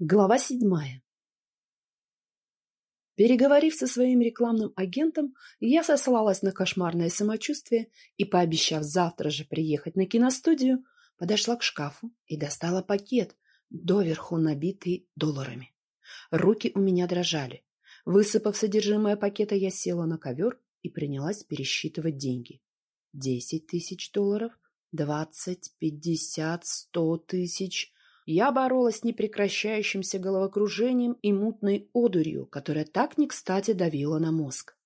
Глава седьмая. Переговорив со своим рекламным агентом, я сослалась на кошмарное самочувствие и, пообещав завтра же приехать на киностудию, подошла к шкафу и достала пакет, доверху набитый долларами. Руки у меня дрожали. Высыпав содержимое пакета, я села на ковер и принялась пересчитывать деньги. Десять тысяч долларов, двадцать, пятьдесят, сто тысяч – я боролась с непрекращающимся головокружением и мутной одурью, которая так не кстати давила на мозг.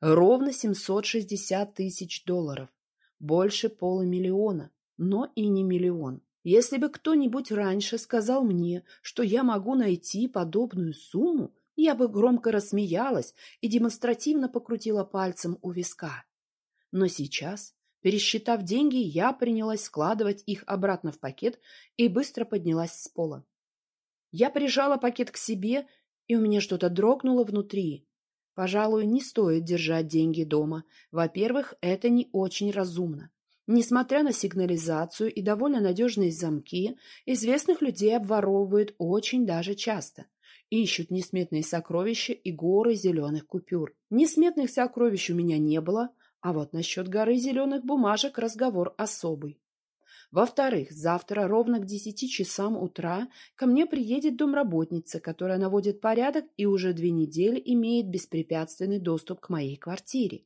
Ровно 760 тысяч долларов. Больше полумиллиона, но и не миллион. Если бы кто-нибудь раньше сказал мне, что я могу найти подобную сумму, я бы громко рассмеялась и демонстративно покрутила пальцем у виска. Но сейчас Пересчитав деньги, я принялась складывать их обратно в пакет и быстро поднялась с пола. Я прижала пакет к себе, и у меня что-то дрогнуло внутри. Пожалуй, не стоит держать деньги дома. Во-первых, это не очень разумно. Несмотря на сигнализацию и довольно надежные замки, известных людей обворовывают очень даже часто. Ищут несметные сокровища и горы зеленых купюр. Несметных сокровищ у меня не было, а вот насчет горы зеленых бумажек разговор особый. Во-вторых, завтра ровно к десяти часам утра ко мне приедет домработница, которая наводит порядок и уже две недели имеет беспрепятственный доступ к моей квартире.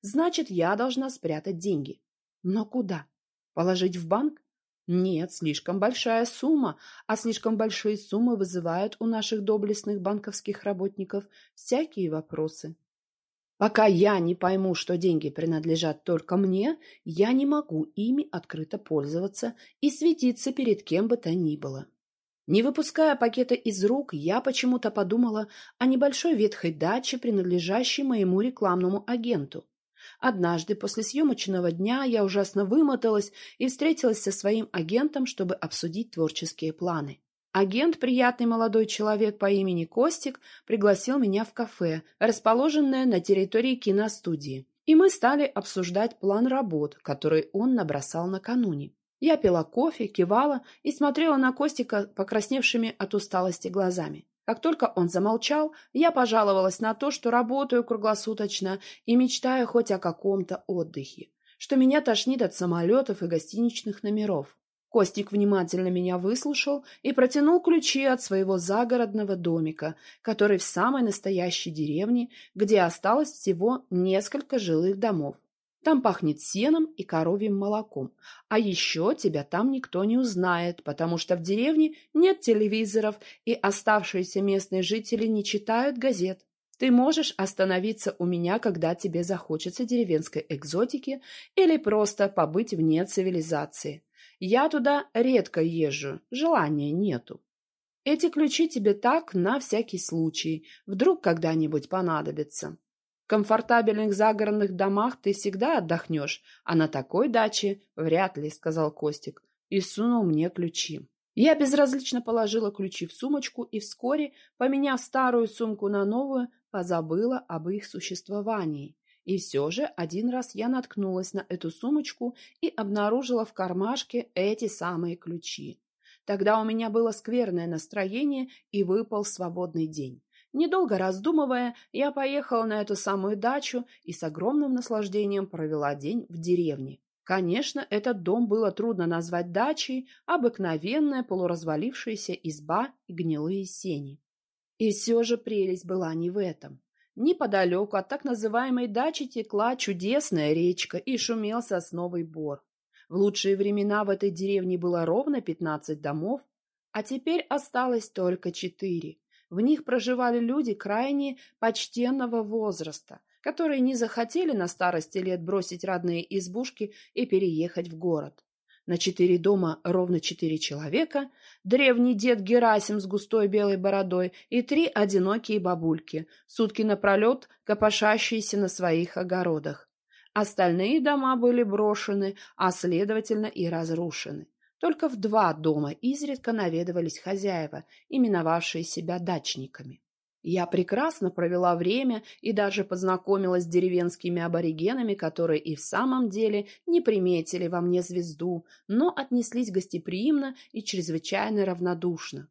Значит, я должна спрятать деньги. Но куда? Положить в банк? Нет, слишком большая сумма, а слишком большие суммы вызывают у наших доблестных банковских работников всякие вопросы. Пока я не пойму, что деньги принадлежат только мне, я не могу ими открыто пользоваться и светиться перед кем бы то ни было. Не выпуская пакета из рук, я почему-то подумала о небольшой ветхой даче, принадлежащей моему рекламному агенту. Однажды после съемочного дня я ужасно вымоталась и встретилась со своим агентом, чтобы обсудить творческие планы. Агент, приятный молодой человек по имени Костик, пригласил меня в кафе, расположенное на территории киностудии, и мы стали обсуждать план работ, который он набросал накануне. Я пила кофе, кивала и смотрела на Костика покрасневшими от усталости глазами. Как только он замолчал, я пожаловалась на то, что работаю круглосуточно и мечтаю хоть о каком-то отдыхе, что меня тошнит от самолетов и гостиничных номеров. Костик внимательно меня выслушал и протянул ключи от своего загородного домика, который в самой настоящей деревне, где осталось всего несколько жилых домов. Там пахнет сеном и коровьим молоком. А еще тебя там никто не узнает, потому что в деревне нет телевизоров, и оставшиеся местные жители не читают газет. Ты можешь остановиться у меня, когда тебе захочется деревенской экзотики или просто побыть вне цивилизации. Я туда редко езжу, желания нету. Эти ключи тебе так, на всякий случай, вдруг когда-нибудь понадобятся. В комфортабельных загородных домах ты всегда отдохнешь, а на такой даче вряд ли, — сказал Костик, и сунул мне ключи. Я безразлично положила ключи в сумочку и вскоре, поменяв старую сумку на новую, позабыла об их существовании. И все же один раз я наткнулась на эту сумочку и обнаружила в кармашке эти самые ключи. Тогда у меня было скверное настроение и выпал свободный день. Недолго раздумывая, я поехала на эту самую дачу и с огромным наслаждением провела день в деревне. Конечно, этот дом было трудно назвать дачей, обыкновенная полуразвалившаяся изба и гнилые сени. И все же прелесть была не в этом. Неподалеку от так называемой дачи текла чудесная речка и шумел сосновый бор. В лучшие времена в этой деревне было ровно пятнадцать домов, а теперь осталось только четыре. В них проживали люди крайне почтенного возраста, которые не захотели на старости лет бросить родные избушки и переехать в город. На четыре дома ровно четыре человека, древний дед Герасим с густой белой бородой и три одинокие бабульки, сутки напролет копошащиеся на своих огородах. Остальные дома были брошены, а следовательно и разрушены. Только в два дома изредка наведывались хозяева, именовавшие себя дачниками. Я прекрасно провела время и даже познакомилась с деревенскими аборигенами, которые и в самом деле не приметили во мне звезду, но отнеслись гостеприимно и чрезвычайно равнодушно.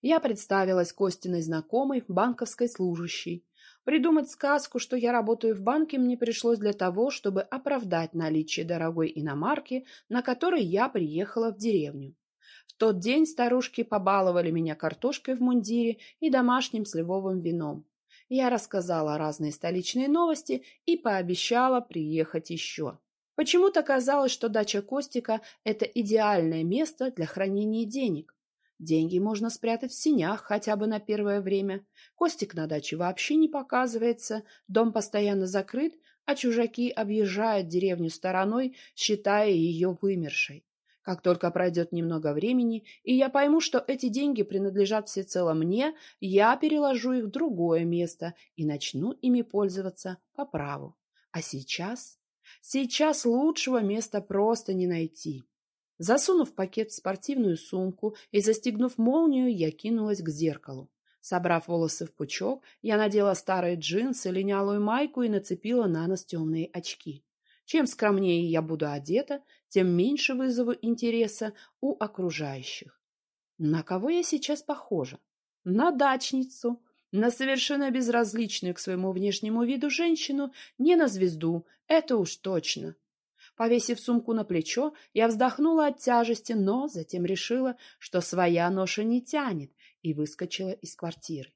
Я представилась Костиной знакомой, банковской служащей. Придумать сказку, что я работаю в банке, мне пришлось для того, чтобы оправдать наличие дорогой иномарки, на которой я приехала в деревню. В тот день старушки побаловали меня картошкой в мундире и домашним сливовым вином. Я рассказала разные столичные новости и пообещала приехать еще. Почему-то казалось, что дача Костика – это идеальное место для хранения денег. Деньги можно спрятать в синях хотя бы на первое время. Костик на даче вообще не показывается, дом постоянно закрыт, а чужаки объезжают деревню стороной, считая ее вымершей. Как только пройдет немного времени, и я пойму, что эти деньги принадлежат всецело мне, я переложу их в другое место и начну ими пользоваться по праву. А сейчас? Сейчас лучшего места просто не найти. Засунув пакет в спортивную сумку и застегнув молнию, я кинулась к зеркалу. Собрав волосы в пучок, я надела старые джинсы, линялую майку и нацепила на нос темные очки. Чем скромнее я буду одета, тем меньше вызову интереса у окружающих. На кого я сейчас похожа? На дачницу, на совершенно безразличную к своему внешнему виду женщину, не на звезду, это уж точно. Повесив сумку на плечо, я вздохнула от тяжести, но затем решила, что своя ноша не тянет, и выскочила из квартиры.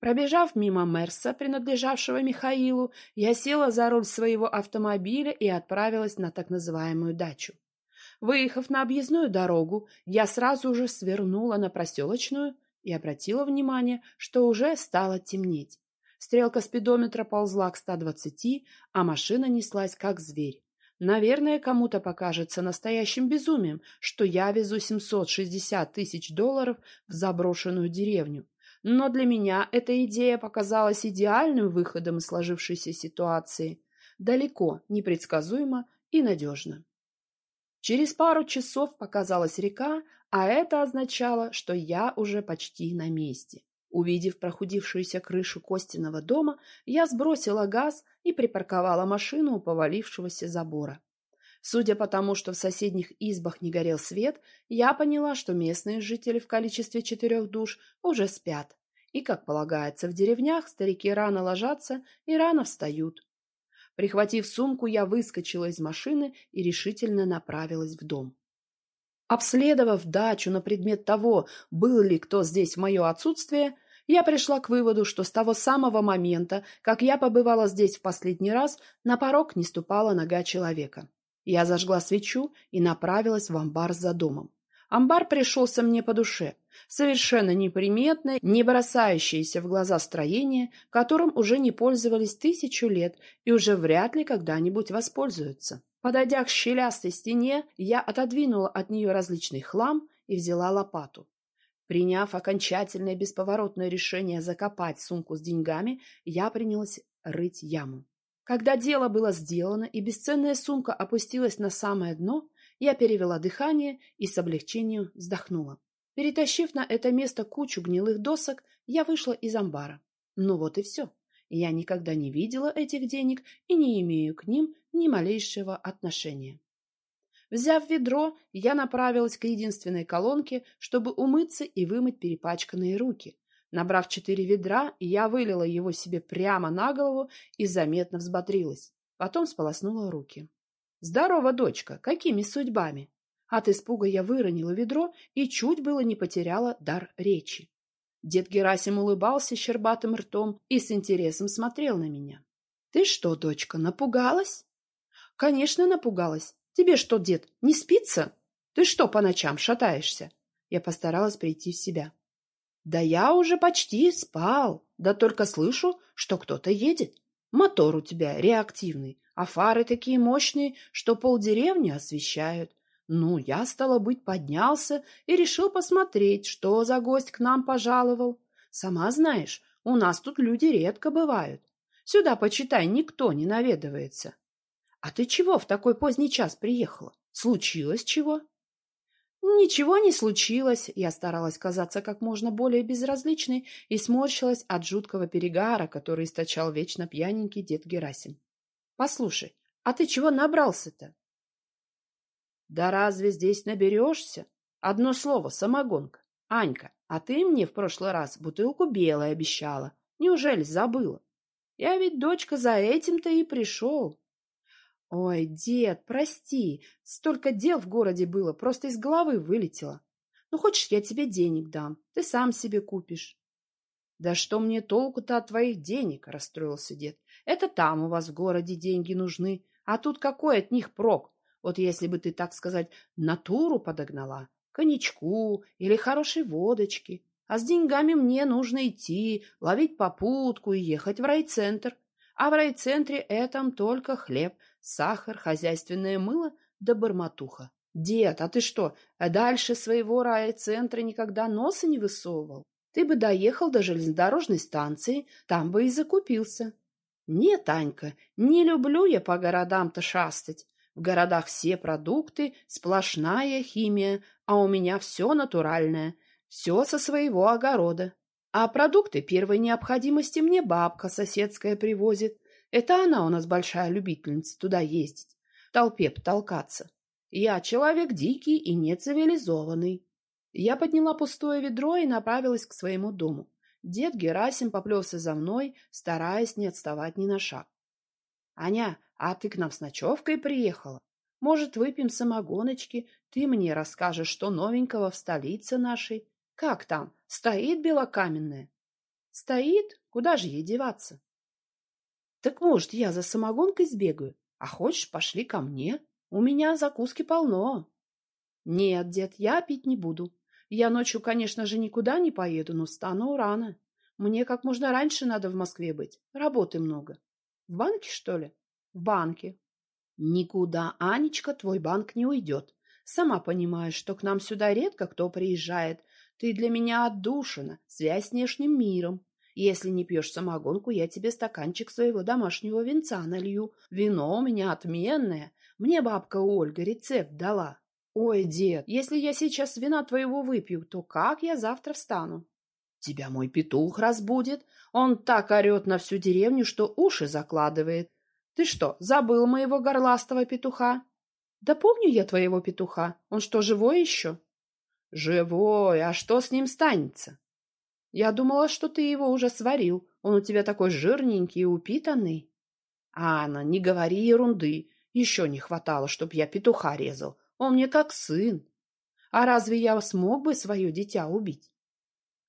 Пробежав мимо Мерса, принадлежавшего Михаилу, я села за руль своего автомобиля и отправилась на так называемую дачу. Выехав на объездную дорогу, я сразу же свернула на проселочную и обратила внимание, что уже стало темнеть. Стрелка спидометра ползла к 120, а машина неслась как зверь. Наверное, кому-то покажется настоящим безумием, что я везу 760 тысяч долларов в заброшенную деревню. Но для меня эта идея показалась идеальным выходом из сложившейся ситуации. Далеко, непредсказуемо и надежно. Через пару часов показалась река, а это означало, что я уже почти на месте. Увидев прохудившуюся крышу Костиного дома, я сбросила газ и припарковала машину у повалившегося забора. Судя по тому, что в соседних избах не горел свет, я поняла, что местные жители в количестве четырех душ уже спят. И, как полагается в деревнях, старики рано ложатся и рано встают. Прихватив сумку, я выскочила из машины и решительно направилась в дом. Обследовав дачу на предмет того, был ли кто здесь в мое отсутствие, я пришла к выводу, что с того самого момента, как я побывала здесь в последний раз, на порог не ступала нога человека. Я зажгла свечу и направилась в амбар за домом. Амбар пришелся мне по душе. Совершенно неприметное, не бросающееся в глаза строение, которым уже не пользовались тысячу лет и уже вряд ли когда-нибудь воспользуются. Подойдя к щелястой стене, я отодвинула от нее различный хлам и взяла лопату. Приняв окончательное бесповоротное решение закопать сумку с деньгами, я принялась рыть яму. Когда дело было сделано и бесценная сумка опустилась на самое дно, я перевела дыхание и с облегчением вздохнула. Перетащив на это место кучу гнилых досок, я вышла из амбара. Ну вот и все. Я никогда не видела этих денег и не имею к ним ни малейшего отношения. Взяв ведро, я направилась к единственной колонке, чтобы умыться и вымыть перепачканные руки. Набрав четыре ведра, я вылила его себе прямо на голову и заметно взбодрилась. Потом сполоснула руки. «Здорово, дочка! Какими судьбами?» От испуга я выронила ведро и чуть было не потеряла дар речи. Дед Герасим улыбался щербатым ртом и с интересом смотрел на меня. — Ты что, дочка, напугалась? — Конечно, напугалась. Тебе что, дед, не спится? Ты что по ночам шатаешься? Я постаралась прийти в себя. — Да я уже почти спал, да только слышу, что кто-то едет. Мотор у тебя реактивный, а фары такие мощные, что полдеревни освещают. Ну, я, стало быть, поднялся и решил посмотреть, что за гость к нам пожаловал. Сама знаешь, у нас тут люди редко бывают. Сюда, почитай, никто не наведывается. А ты чего в такой поздний час приехала? Случилось чего? Ничего не случилось. Я старалась казаться как можно более безразличной и сморщилась от жуткого перегара, который источал вечно пьяненький дед Герасим. Послушай, а ты чего набрался-то? Да разве здесь наберешься? Одно слово — самогонка. Анька, а ты мне в прошлый раз бутылку белой обещала. Неужели забыла? Я ведь, дочка, за этим-то и пришел. Ой, дед, прости, столько дел в городе было, просто из головы вылетело. Ну, хочешь, я тебе денег дам, ты сам себе купишь. Да что мне толку-то от твоих денег, расстроился дед. Это там у вас в городе деньги нужны, а тут какой от них прок? Вот если бы ты, так сказать, натуру подогнала, коньячку или хорошей водочки, а с деньгами мне нужно идти, ловить попутку и ехать в райцентр. А в райцентре этом только хлеб, сахар, хозяйственное мыло да барматуха. Дед, а ты что, дальше своего райцентра никогда носа не высовывал? Ты бы доехал до железнодорожной станции, там бы и закупился. Нет, Танька, не люблю я по городам-то шастать. В городах все продукты, сплошная химия, а у меня все натуральное – все со своего огорода. А продукты первой необходимости мне бабка соседская привозит. Это она у нас большая любительница туда ездить, в толпе потолкаться. Я человек дикий и нецивилизованный. Я подняла пустое ведро и направилась к своему дому. Дед Герасим поплелся за мной, стараясь не отставать ни на шаг. — Аня, а ты к нам с ночевкой приехала? Может, выпьем самогоночки? Ты мне расскажешь, что новенького в столице нашей? Как там? Стоит белокаменная? Стоит? Куда же ей деваться? Так может, я за самогонкой сбегаю? А хочешь, пошли ко мне? У меня закуски полно. Нет, дед, я пить не буду. Я ночью, конечно же, никуда не поеду, но встану рано. Мне как можно раньше надо в Москве быть. Работы много. В банке, что ли? В банке. Никуда, Анечка, твой банк не уйдет. Сама понимаешь, что к нам сюда редко кто приезжает, ты для меня отдушина, связь с внешним миром. Если не пьешь самогонку, я тебе стаканчик своего домашнего винца налью. Вино у меня отменное. Мне бабка Ольга рецепт дала. Ой, дед, если я сейчас вина твоего выпью, то как я завтра встану? Тебя мой петух разбудит. Он так орет на всю деревню, что уши закладывает. Ты что, забыл моего горластого петуха? Да помню я твоего петуха. Он что, живой еще? «Живой! А что с ним станется?» «Я думала, что ты его уже сварил. Он у тебя такой жирненький и упитанный». «Анна, не говори ерунды. Еще не хватало, чтоб я петуха резал. Он мне как сын. А разве я смог бы свое дитя убить?»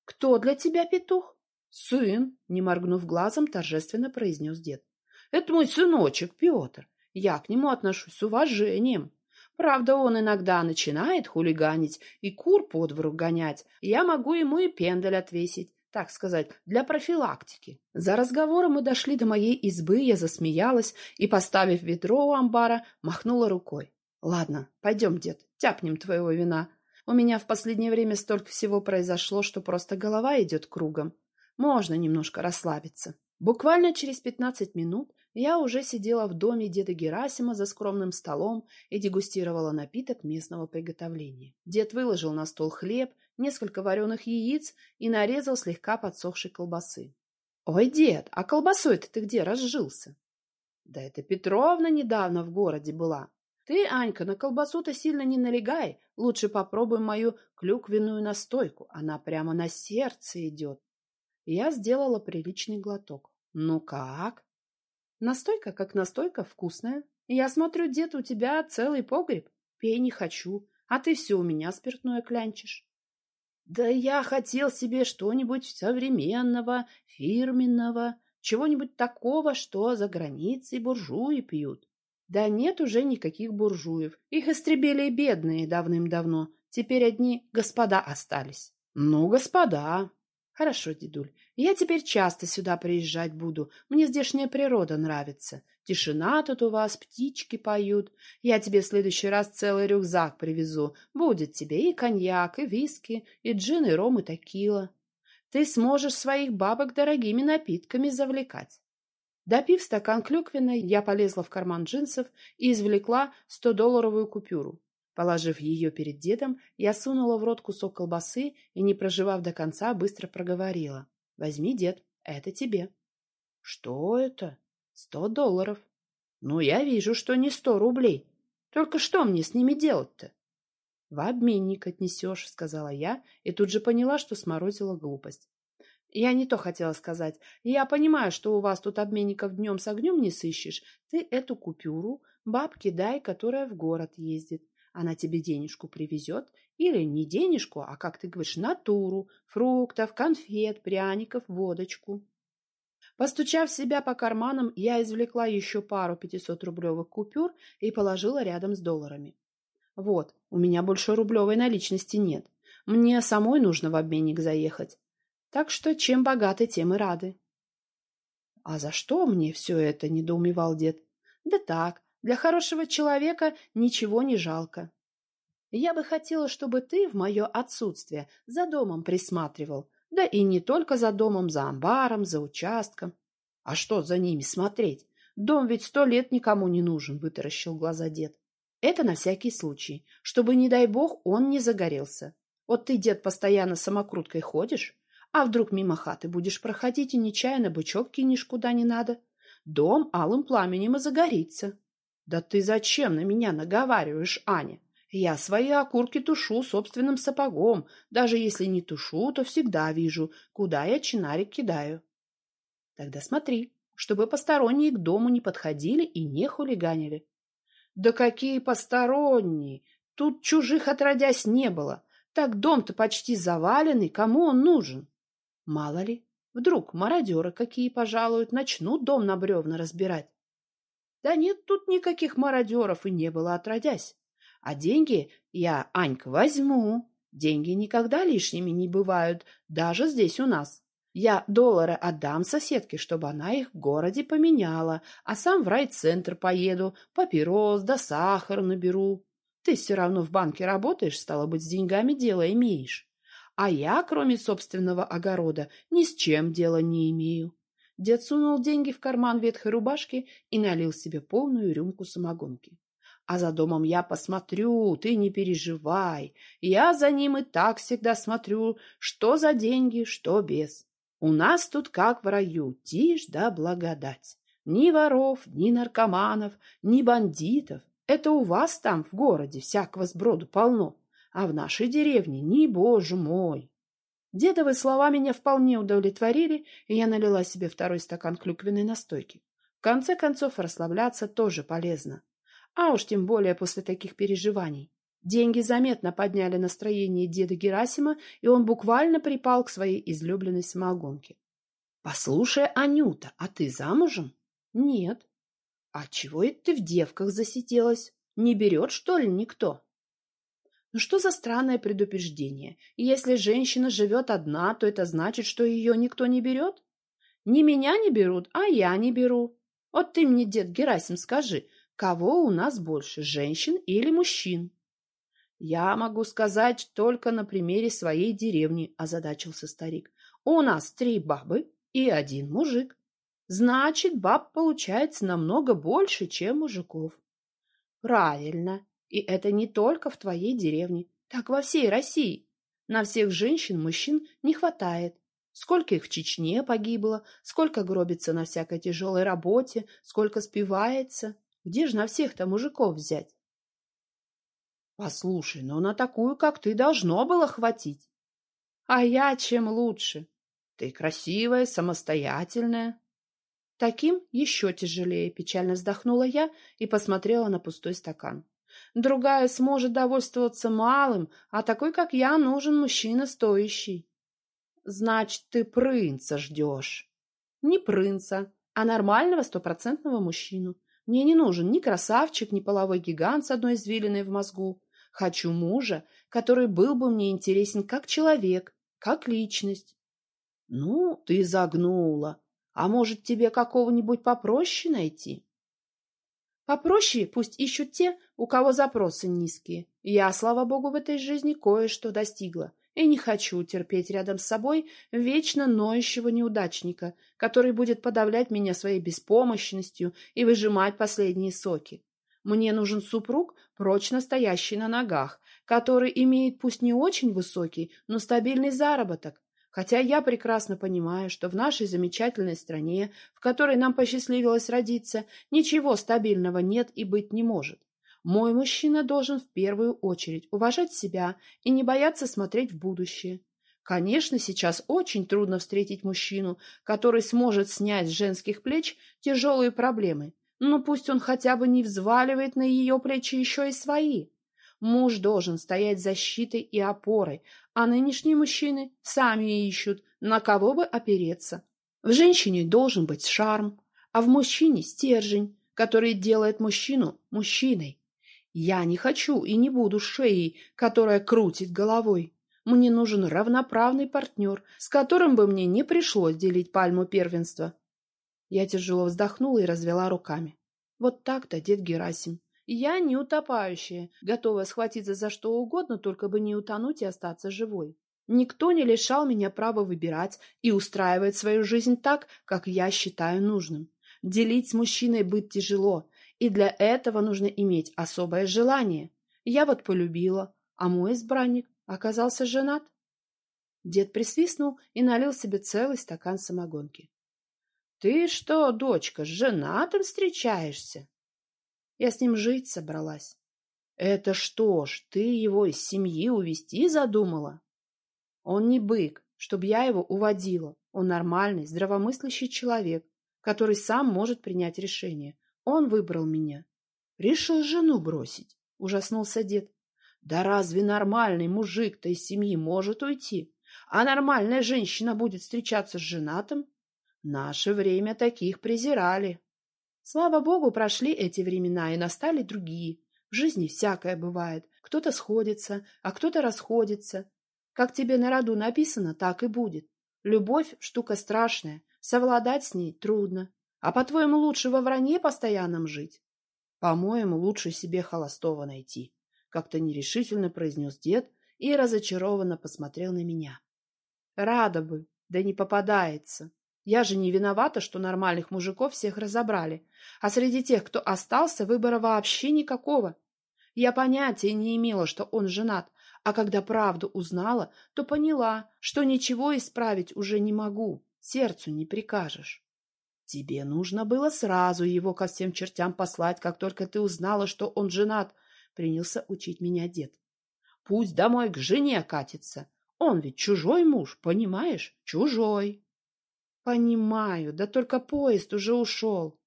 «Кто для тебя петух?» «Сын», — не моргнув глазом, торжественно произнес дед. «Это мой сыночек Петр. Я к нему отношусь с уважением. Правда, он иногда начинает хулиганить и кур по двору гонять. Я могу ему и пендель отвесить, так сказать, для профилактики. За разговором мы дошли до моей избы, я засмеялась и, поставив ведро у амбара, махнула рукой. «Ладно, пойдем, дед, тяпнем твоего вина. У меня в последнее время столько всего произошло, что просто голова идет кругом. Можно немножко расслабиться». Буквально через пятнадцать минут я уже сидела в доме деда Герасима за скромным столом и дегустировала напиток местного приготовления. Дед выложил на стол хлеб, несколько вареных яиц и нарезал слегка подсохшей колбасы. — Ой, дед, а колбасой-то ты где разжился? — Да это Петровна недавно в городе была. Ты, Анька, на колбасу-то сильно не налегай, лучше попробуй мою клюквенную настойку, она прямо на сердце идет. Я сделала приличный глоток. Ну как? Настойка как настойка, вкусная. Я смотрю, дед, у тебя целый погреб. Пей не хочу, а ты все у меня спиртное клянчишь. Да я хотел себе что-нибудь современного, фирменного, чего-нибудь такого, что за границей буржуи пьют. Да нет уже никаких буржуев. Их истребили бедные давным-давно. Теперь одни господа остались. Ну, господа, Хорошо, дедуль, я теперь часто сюда приезжать буду. Мне здешняя природа нравится. Тишина тут у вас, птички поют. Я тебе в следующий раз целый рюкзак привезу. Будет тебе и коньяк, и виски, и джин, и ром, и текила. Ты сможешь своих бабок дорогими напитками завлекать. Допив стакан клюквенной, я полезла в карман джинсов и извлекла стодолларовую купюру. Положив ее перед дедом, я сунула в рот кусок колбасы и, не проживав до конца, быстро проговорила. «Возьми, дед, это тебе». «Что это?» «Сто долларов». «Ну, я вижу, что не сто рублей. Только что мне с ними делать-то?» В обменник отнесешь, сказала я, и тут же поняла, что сморозила глупость. Я не то хотела сказать. Я понимаю, что у вас тут обменников днем с огнем не сыщешь. Ты эту купюру бабке дай, которая в город ездит. Она тебе денежку привезет. Или не денежку, а, как ты говоришь, натуру, фруктов, конфет, пряников, водочку. Постучав себя по карманам, я извлекла еще пару 500-рублевых купюр и положила рядом с долларами. Вот, у меня больше рублевой наличности нет. Мне самой нужно в обменник заехать. Так что чем богаты, тем и рады. — А за что мне все это? — недоумевал дед. — Да так, для хорошего человека ничего не жалко. Я бы хотела, чтобы ты в мое отсутствие за домом присматривал. Да и не только за домом, за амбаром, за участком. А что за ними смотреть? Дом ведь сто лет никому не нужен, — вытаращил глаза дед. Это на всякий случай, чтобы, не дай бог, он не загорелся. Вот ты, дед, постоянно самокруткой ходишь, а вдруг мимо хаты будешь проходить и нечаянно бычок кинешь куда не надо? Дом алым пламенем и загорится. Да ты зачем на меня наговариваешь, Аня? Я свои окурки тушу собственным сапогом. Даже если не тушу, то всегда вижу, куда я чинарик кидаю. Тогда смотри, чтобы посторонние к дому не подходили и не хулиганили. Да какие посторонние! Тут чужих отродясь не было. Так дом-то почти заваленный, кому он нужен? Мало ли, вдруг мародеры какие пожалуют, начнут дом на бревна разбирать. Да нет тут никаких мародеров и не было отродясь. А деньги я, Анька, возьму. Деньги никогда лишними не бывают, даже здесь у нас. Я доллары отдам соседке, чтобы она их в городе поменяла, а сам в райцентр поеду, папирос да сахар наберу. Ты все равно в банке работаешь, стало быть, с деньгами дело имеешь. А я, кроме собственного огорода, ни с чем дела не имею. Дед сунул деньги в карман ветхой рубашки и налил себе полную рюмку самогонки. А за домом я посмотрю, ты не переживай. Я за ним и так всегда смотрю, что за деньги, что без. У нас тут как в раю, тишь да благодать. Ни воров, ни наркоманов, ни бандитов. Это у вас там, в городе, всякого сброду полно а в нашей деревне не боже мой. Дедовые слова меня вполне удовлетворили, и я налила себе второй стакан клюквенной настойки. В конце концов, расслабляться тоже полезно. А уж тем более после таких переживаний. Деньги заметно подняли настроение деда Герасима, и он буквально припал к своей излюбленной самогонке. — Послушай, Анюта, а ты замужем? — Нет. — А чего это ты в девках засиделась? Не берет, что ли, никто? Ну что за странное предупреждение? Если женщина живет одна, то это значит, что ее никто не берет? Не меня не берут, а я не беру. Вот ты мне, дед Герасим, скажи, кого у нас больше, женщин или мужчин? Я могу сказать только на примере своей деревни, озадачился старик. У нас три бабы и один мужик. Значит, баб получается намного больше, чем мужиков. Правильно. И это не только в твоей деревне, так во всей России. На всех женщин мужчин не хватает. Сколько их в Чечне погибло, сколько гробится на всякой тяжелой работе, сколько спивается. Где же на всех-то мужиков взять? Послушай, но на такую, как ты, должно было хватить. А я чем лучше? Ты красивая, самостоятельная. Таким еще тяжелее, печально вздохнула я и посмотрела на пустой стакан. Другая сможет довольствоваться малым, а такой, как я, нужен мужчина стоящий. Значит, ты принца ждешь. Не принца, а нормального стопроцентного мужчину. Мне не нужен ни красавчик, ни половой гигант с одной извилиной в мозгу. Хочу мужа, который был бы мне интересен как человек, как личность. Ну, ты загнула. А может, тебе какого-нибудь попроще найти? Попроще пусть ищут те, у кого запросы низкие. Я, слава богу, в этой жизни кое-что достигла. И не хочу терпеть рядом с собой вечно ноющего неудачника, который будет подавлять меня своей беспомощностью и выжимать последние соки. Мне нужен супруг, прочно стоящий на ногах, который имеет пусть не очень высокий, но стабильный заработок, Хотя я прекрасно понимаю, что в нашей замечательной стране, в которой нам посчастливилось родиться, ничего стабильного нет и быть не может. Мой мужчина должен в первую очередь уважать себя и не бояться смотреть в будущее. Конечно, сейчас очень трудно встретить мужчину, который сможет снять с женских плеч тяжелые проблемы, но пусть он хотя бы не взваливает на ее плечи еще и свои. Муж должен стоять защитой и опорой, а нынешние мужчины сами ищут, на кого бы опереться. В женщине должен быть шарм, а в мужчине стержень, который делает мужчину мужчиной. Я не хочу и не буду шеей, которая крутит головой. Мне нужен равноправный партнер, с которым бы мне не пришлось делить пальму первенства. Я тяжело вздохнула и развела руками. Вот так-то, дед Герасим. Я не утопающая, готовая схватиться за что угодно, только бы не утонуть и остаться живой. Никто не лишал меня права выбирать и устраивать свою жизнь так, как я считаю нужным. Делить с мужчиной быть тяжело, и для этого нужно иметь особое желание. Я вот полюбила, а мой избранник оказался женат. Дед присвистнул и налил себе целый стакан самогонки. — Ты что, дочка, с женатым встречаешься? Я с ним жить собралась. — Это что ж, ты его из семьи увести задумала? Он не бык, чтоб я его уводила. Он нормальный, здравомыслящий человек, который сам может принять решение. Он выбрал меня. Решил жену бросить, ужаснулся дед. Да разве нормальный мужик-то из семьи может уйти? А нормальная женщина будет встречаться с женатым? Наше время таких презирали. Слава богу, прошли эти времена и настали другие. В жизни всякое бывает. Кто-то сходится, а кто-то расходится. Как тебе на роду написано, так и будет. Любовь — штука страшная, совладать с ней трудно. А по-твоему, лучше во вранье постоянном жить? По-моему, лучше себе холостого найти. Как-то нерешительно произнес дед и разочарованно посмотрел на меня. Рада бы, да не попадается. Я же не виновата, что нормальных мужиков всех разобрали. А среди тех, кто остался, выбора вообще никакого. Я понятия не имела, что он женат, а когда правду узнала, то поняла, что ничего исправить уже не могу, сердцу не прикажешь. Тебе нужно было сразу его ко всем чертям послать, как только ты узнала, что он женат, — принялся учить меня дед. Пусть домой к жене катится. Он ведь чужой муж, понимаешь? Чужой. Понимаю, да только поезд уже ушел.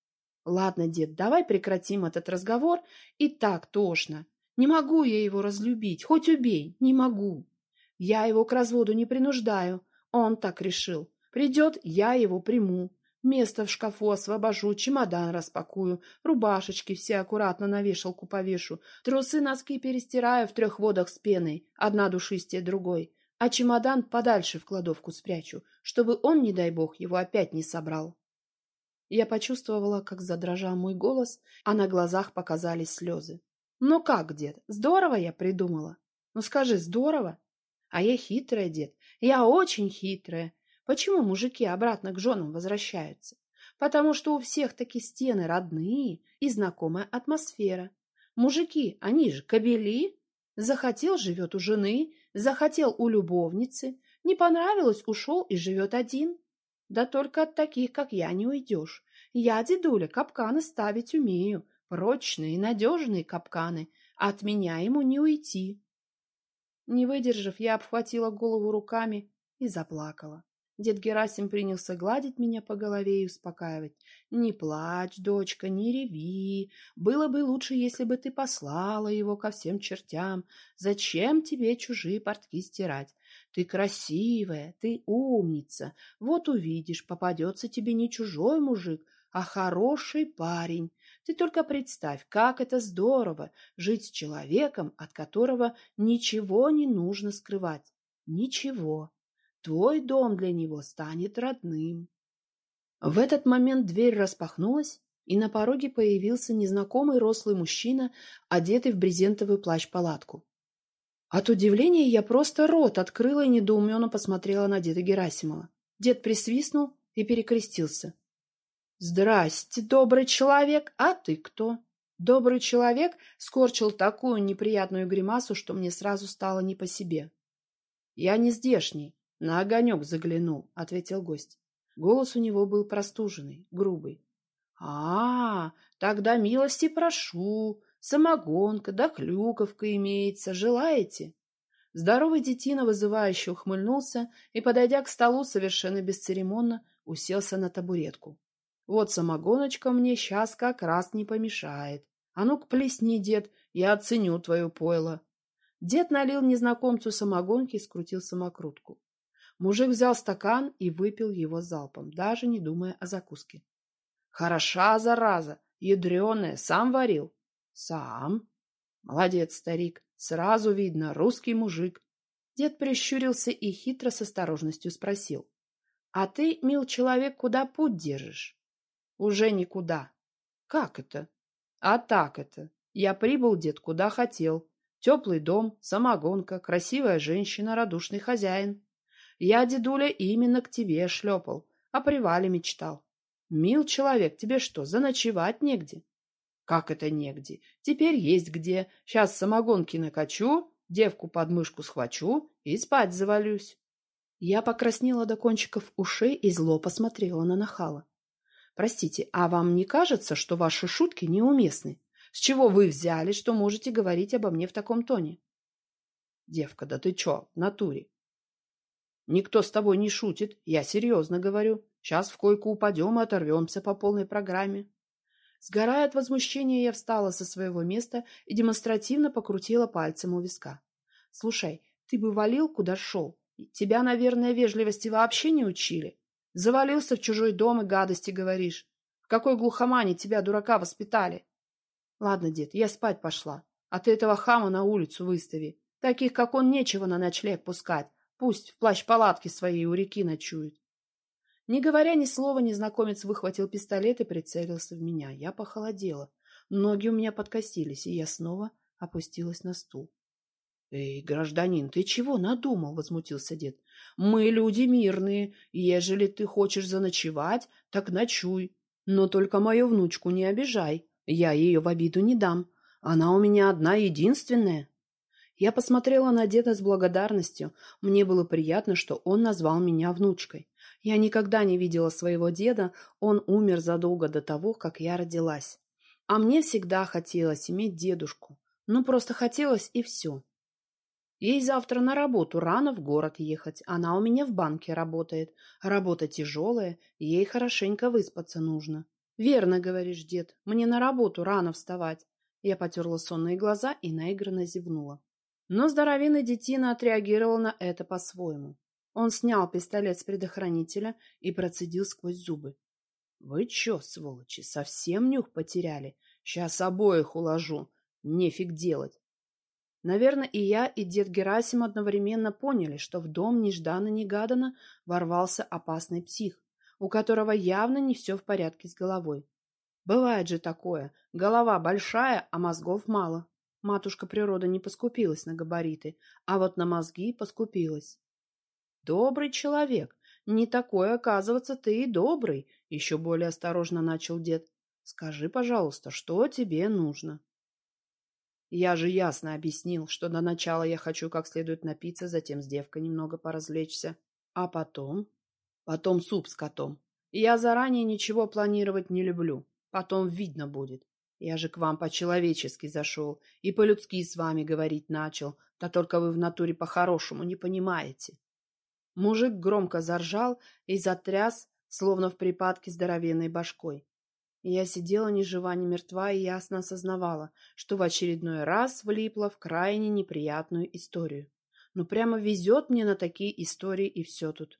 Ладно, дед, давай прекратим этот разговор. И так тошно. Не могу я его разлюбить, хоть убей, не могу. Я его к разводу не принуждаю, он так решил. Придет, я его приму. Место в шкафу освобожу, чемодан распакую, рубашечки все аккуратно на вешалку повешу, трусы-носки перестираю в трех водах с пеной, одна душистее другой, а чемодан подальше в кладовку спрячу, чтобы он, не дай бог, его опять не собрал. Я почувствовала, как задрожал мой голос, а на глазах показались слезы. «Ну как, дед, здорово я придумала? Ну скажи, здорово? А я хитрая, дед, я очень хитрая. Почему мужики обратно к женам возвращаются? Потому что у всех таки стены родные и знакомая атмосфера. Мужики, они же кобели. Захотел – живет у жены, захотел – у любовницы. Не понравилось – ушел и живет один. Да только от таких, как я, не уйдешь. Я, дедуля, капканы ставить умею. Прочные, надежные капканы. От меня ему не уйти. Не выдержав, я обхватила голову руками и заплакала. Дед Герасим принялся гладить меня по голове и успокаивать. «Не плачь, дочка, не реви. Было бы лучше, если бы ты послала его ко всем чертям. Зачем тебе чужие портки стирать? Ты красивая, ты умница. Вот увидишь, попадется тебе не чужой мужик, а хороший парень. Ты только представь, как это здорово жить с человеком, от которого ничего не нужно скрывать. Ничего. Твой дом для него станет родным. В этот момент дверь распахнулась, и на пороге появился незнакомый рослый мужчина, одетый в брезентовый плащ-палатку. От удивления я просто рот открыла и недоуменно посмотрела на деда Герасимова. Дед присвистнул и перекрестился. «Здрасте, добрый человек, а ты кто?» Добрый человек скорчил такую неприятную гримасу, что мне сразу стало не по себе. «Я не здешний, «На огонек заглянул», — ответил гость. Голос у него был простуженный, грубый. «А, тогда милости прошу», — Самогонка да клюковка имеется. Желаете? Здоровый детина вызывающе ухмыльнулся и, подойдя к столу, совершенно бесцеремонно уселся на табуретку. Вот самогоночка мне сейчас как раз не помешает. А ну-ка плесни, дед, я оценю твое пойло. Дед налил незнакомцу самогонки и скрутил самокрутку. Мужик взял стакан и выпил его залпом, даже не думая о закуске. Хороша, зараза, ядреная, сам варил? Сам. Молодец, старик, сразу видно, русский мужик. Дед прищурился и хитро с осторожностью спросил. А ты, мил человек, куда путь держишь? Уже никуда. Как это? А так это. Я прибыл, дед, куда хотел. Теплый дом, самогонка, красивая женщина, радушный хозяин. Я, дедуля, именно к тебе шлепал, о привале мечтал. Мил человек, тебе что, заночевать негде? Как это негде? Теперь есть где. Сейчас самогонки накачу, девку под мышку схвачу и спать завалюсь. Я покраснела до кончиков ушей и зло посмотрела на нахала. Простите, а вам не кажется, что ваши шутки неуместны? С чего вы взяли, что можете говорить обо мне в таком тоне? Девка, да ты чё, в натуре? Никто с тобой не шутит, я серьезно говорю. Сейчас в койку упадем и оторвемся по полной программе. Сгорая от возмущения, я встала со своего места и демонстративно покрутила пальцем у виска. Слушай, ты бы валил, куда шел. Тебя, наверное, вежливости вообще не учили. Завалился в чужой дом и гадости говоришь. В какой глухомане тебя, дурака, воспитали? Ладно, дед, я спать пошла. А ты этого хама на улицу выстави. Таких, как он, нечего на ночлег пускать. Пусть в плащ-палатке своей у реки ночует. Не говоря ни слова, незнакомец выхватил пистолет и прицелился в меня. Я похолодела. Ноги у меня подкосились, и я снова опустилась на стул. «Эй, гражданин, ты чего надумал?» — возмутился дед. «Мы люди мирные. Ежели ты хочешь заночевать, так ночуй. Но только мою внучку не обижай. Я ее в обиду не дам. Она у меня одна единственная». Я посмотрела на деда с благодарностью. Мне было приятно, что он назвал меня внучкой. Я никогда не видела своего деда, он умер задолго до того, как я родилась. А мне всегда хотелось иметь дедушку. Ну, просто хотелось и все. Ей завтра на работу рано в город ехать. Она у меня в банке работает. Работа тяжелая, ей хорошенько выспаться нужно. Верно, говоришь, дед, мне на работу рано вставать. Я потерла сонные глаза и наигранно зевнула. Но здоровенный детина отреагировал на это по-своему. Он снял пистолет с предохранителя и процедил сквозь зубы. — Вы чё, сволочи, совсем нюх потеряли? Сейчас обоих уложу. Нефиг делать. Наверное, и я, и дед Герасим одновременно поняли, что в дом нежданно-негаданно ворвался опасный псих, у которого явно не все в порядке с головой. Бывает же такое. Голова большая, а мозгов мало. Матушка природа не поскупилась на габариты, а вот на мозги поскупилась. Добрый человек. Не такой, оказывается, ты и добрый, еще более осторожно начал дед. Скажи, пожалуйста, что тебе нужно? Я же ясно объяснил, что до начала я хочу как следует напиться, затем с девкой немного поразвлечься. А потом? Потом суп с котом. Я заранее ничего планировать не люблю. Потом видно будет. Я же к вам по-человечески зашел и по-людски с вами говорить начал, да только вы в натуре по-хорошему не понимаете. Мужик громко заржал и затряс, словно в припадке здоровенной башкой. Я сидела ни жива, ни мертва и ясно осознавала, что в очередной раз влипла в крайне неприятную историю. Ну прямо везет мне на такие истории и все тут.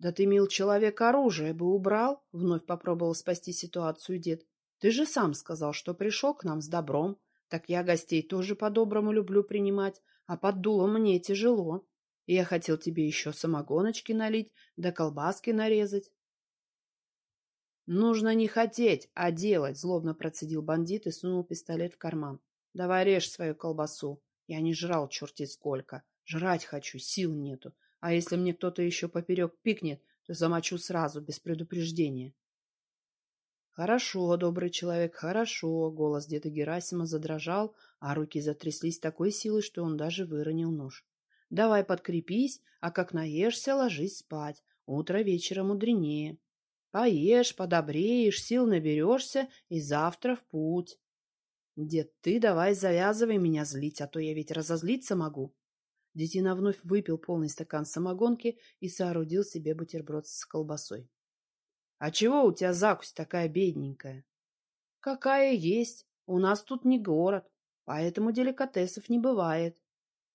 Да ты, мил человек, оружие бы убрал, вновь попробовал спасти ситуацию дед. Ты же сам сказал, что пришел к нам с добром. Так я гостей тоже по-доброму люблю принимать, а под дулом мне тяжело. Я хотел тебе еще самогоночки налить, да колбаски нарезать. «Нужно не хотеть, а делать», — злобно процедил бандит и сунул пистолет в карман. «Давай режь свою колбасу. Я не жрал черти сколько. Жрать хочу, сил нету. А если мне кто-то еще поперек пикнет, то замочу сразу, без предупреждения». «Хорошо, добрый человек, хорошо», — голос деда Герасима задрожал, а руки затряслись такой силой, что он даже выронил нож. «Давай подкрепись, а как наешься, ложись спать. Утро вечера мудренее». Поешь, подобреешь, сил наберешься и завтра в путь. Дед, ты давай завязывай меня злить, а то я ведь разозлиться могу. Детина вновь выпил полный стакан самогонки и соорудил себе бутерброд с колбасой. — А чего у тебя закусь такая бедненькая? — Какая есть. У нас тут не город, поэтому деликатесов не бывает.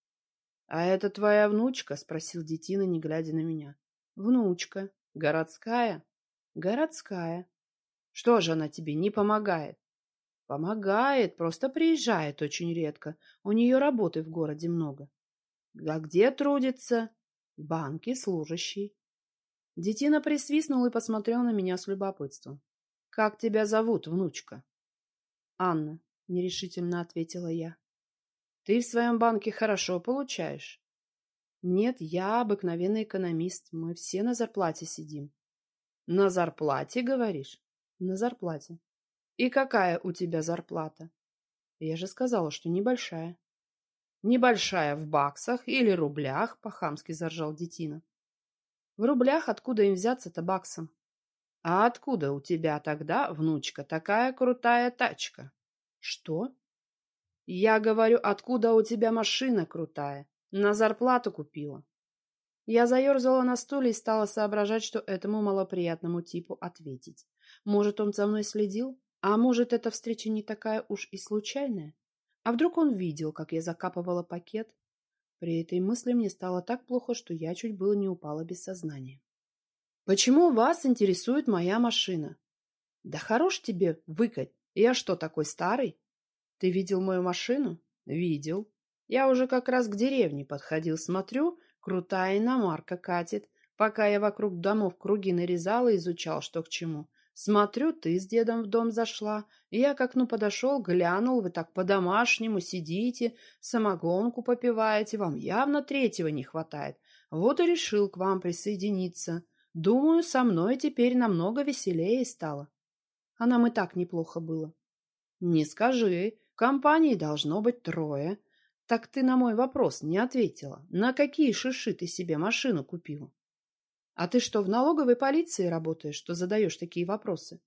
— А это твоя внучка? — спросил Детина, не глядя на меня. — Внучка. Городская? — Городская. — Что же она тебе не помогает? — Помогает, просто приезжает очень редко. У нее работы в городе много. А где трудится? В банке служащий. Детина присвистнул и посмотрел на меня с любопытством. — Как тебя зовут, внучка? — Анна, — нерешительно ответила я. — Ты в своем банке хорошо получаешь? — Нет, я обыкновенный экономист. Мы все на зарплате сидим. — На зарплате, говоришь? — На зарплате. — И какая у тебя зарплата? — Я же сказала, что небольшая. Небольшая в баксах или рублях, по-хамски заржал детина. В рублях откуда им взяться-то баксом? А откуда у тебя тогда, внучка, такая крутая тачка? Что? Я говорю, откуда у тебя машина крутая? На зарплату купила. Я заерзала на стуле и стала соображать, что этому малоприятному типу ответить. Может, он за мной следил? А может, эта встреча не такая уж и случайная? А вдруг он видел, как я закапывала пакет? При этой мысли мне стало так плохо, что я чуть было не упала без сознания. «Почему вас интересует моя машина?» «Да хорош тебе выкать. Я что, такой старый?» «Ты видел мою машину?» «Видел. Я уже как раз к деревне подходил, смотрю, крутая иномарка катит. Пока я вокруг домов круги нарезала и изучал, что к чему. Смотрю, ты с дедом в дом зашла. Я к окну подошел, глянул, вы так по-домашнему сидите, самогонку попиваете, вам явно третьего не хватает. Вот и решил к вам присоединиться. Думаю, со мной теперь намного веселее стало. А нам и так неплохо было. Не скажи, компании должно быть трое. Так ты на мой вопрос не ответила. На какие шиши ты себе машину купила? «А ты что, в налоговой полиции работаешь, что задаешь такие вопросы?»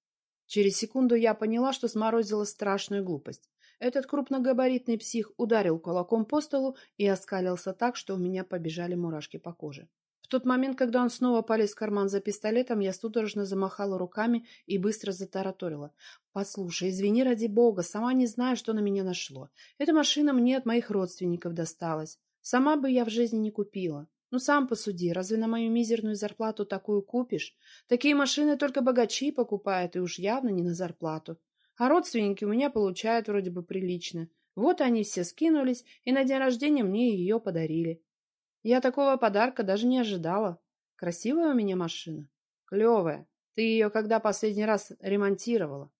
Через секунду я поняла, что сморозила страшную глупость. Этот крупногабаритный псих ударил кулаком по столу и оскалился так, что у меня побежали мурашки по коже. В тот момент, когда он снова полез в карман за пистолетом, я судорожно замахала руками и быстро затараторила. «Послушай, извини ради бога, сама не знаю, что на меня нашло. Эта машина мне от моих родственников досталась. Сама бы я в жизни не купила. Ну, сам посуди, разве на мою мизерную зарплату такую купишь? Такие машины только богачи покупают, и уж явно не на зарплату. А родственники у меня получают вроде бы прилично. Вот они все скинулись, и на день рождения мне ее подарили. Я такого подарка даже не ожидала. Красивая у меня машина? Клевая. Ты ее когда последний раз ремонтировала?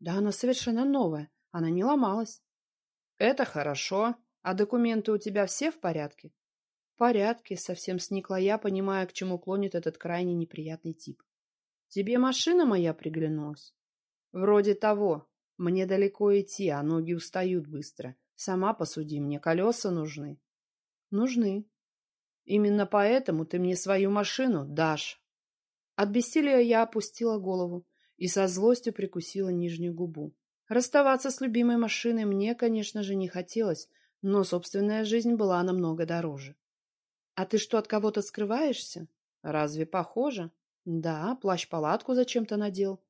Да она совершенно новая. Она не ломалась. Это хорошо. А документы у тебя все в порядке? В порядке, совсем сникла я, понимая, к чему клонит этот крайне неприятный тип. Тебе машина моя приглянулась? Вроде того. Мне далеко идти, а ноги устают быстро. Сама посуди, мне колеса нужны. Нужны. Именно поэтому ты мне свою машину дашь. От бессилия я опустила голову и со злостью прикусила нижнюю губу. Расставаться с любимой машиной мне, конечно же, не хотелось, но собственная жизнь была намного дороже. «А ты что, от кого-то скрываешься? Разве похоже?» «Да, плащ-палатку зачем-то надел».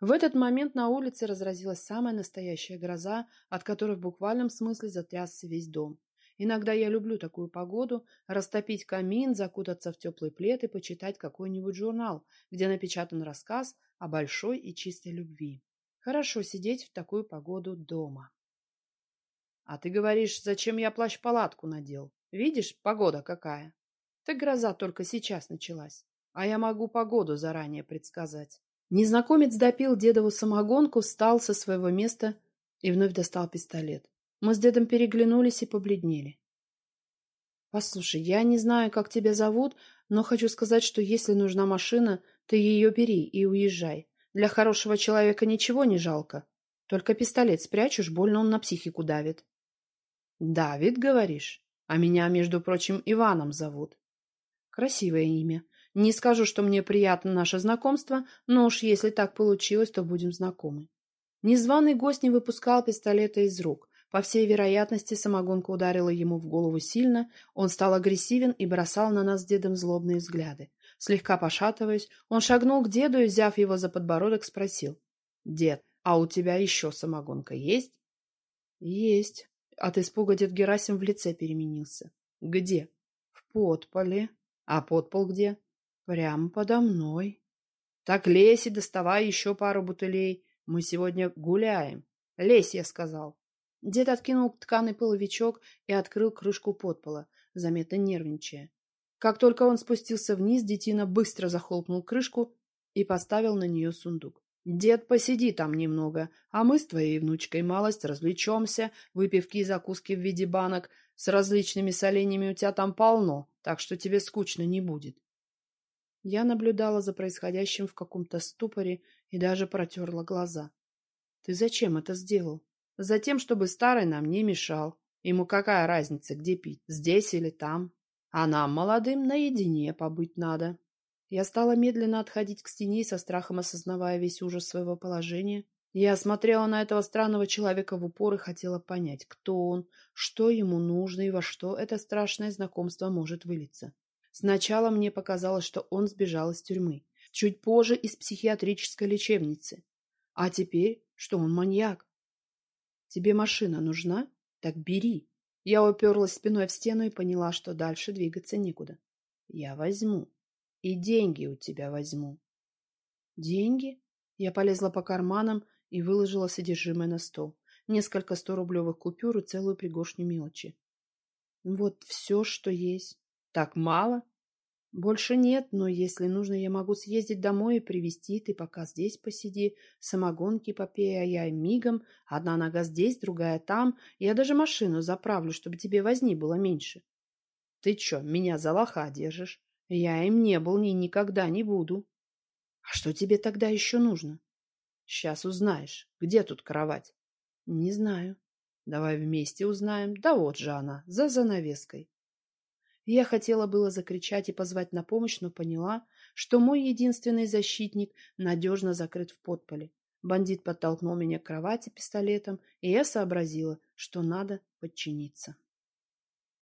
В этот момент на улице разразилась самая настоящая гроза, от которой в буквальном смысле затрясся весь дом. Иногда я люблю такую погоду, растопить камин, закутаться в теплый плед и почитать какой-нибудь журнал, где напечатан рассказ о большой и чистой любви. Хорошо сидеть в такую погоду дома. А ты говоришь, зачем я плащ-палатку надел? Видишь, погода какая. Так гроза только сейчас началась, а я могу погоду заранее предсказать. Незнакомец допил дедову самогонку, встал со своего места и вновь достал пистолет. Мы с дедом переглянулись и побледнели. «Послушай, я не знаю, как тебя зовут, но хочу сказать, что если нужна машина, ты ее бери и уезжай. Для хорошего человека ничего не жалко. Только пистолет спрячешь, больно он на психику давит». «Давид, говоришь?» А меня, между прочим, Иваном зовут. Красивое имя. Не скажу, что мне приятно наше знакомство, но уж если так получилось, то будем знакомы. Незваный гость не выпускал пистолета из рук. По всей вероятности, самогонка ударила ему в голову сильно, он стал агрессивен и бросал на нас с дедом злобные взгляды. Слегка пошатываясь, он шагнул к деду и, взяв его за подбородок, спросил. — Дед, а у тебя еще самогонка есть? — Есть. От испуга дед Герасим в лице переменился. — Где? — В подполе. — А подпол где? — Прямо подо мной. — Так лезь и доставай еще пару бутылей. Мы сегодня гуляем. Лезь, я сказал. Дед откинул тканый половичок и открыл крышку подпола, заметно нервничая. Как только он спустился вниз, детина быстро захлопнул крышку и поставил на нее сундук. «Дед, посиди там немного, а мы с твоей внучкой малость развлечемся, выпивки и закуски в виде банок с различными соленьями у тебя там полно, так что тебе скучно не будет». Я наблюдала за происходящим в каком-то ступоре и даже протерла глаза. «Ты зачем это сделал?» Затем, чтобы старый нам не мешал. Ему какая разница, где пить, здесь или там. А нам, молодым, наедине побыть надо. Я стала медленно отходить к стене, со страхом осознавая весь ужас своего положения. Я смотрела на этого странного человека в упор и хотела понять, кто он, что ему нужно и во что это страшное знакомство может вылиться. Сначала мне показалось, что он сбежал из тюрьмы, чуть позже из психиатрической лечебницы. А теперь, что он маньяк. Тебе машина нужна? Так бери. Я уперлась спиной в стену и поняла, что дальше двигаться некуда. Я возьму. И деньги у тебя возьму. Деньги? Я полезла по карманам и выложила содержимое на стол. Несколько сто-рублевых купюр и целую пригоршню мелочи. Вот все, что есть. Так мало? Больше нет, но если нужно, я могу съездить домой и привезти. Ты пока здесь посиди, самогонки попей, а я мигом. Одна нога здесь, другая там. Я даже машину заправлю, чтобы тебе возни было меньше. Ты чё, меня за лоха держишь? Я им не был, ни никогда не буду. А что тебе тогда еще нужно? Сейчас узнаешь. Где тут кровать? Не знаю. Давай вместе узнаем. Да вот же она, за занавеской. Я хотела было закричать и позвать на помощь, но поняла, что мой единственный защитник надежно закрыт в подполе. Бандит подтолкнул меня к кровати пистолетом, и я сообразила, что надо подчиниться.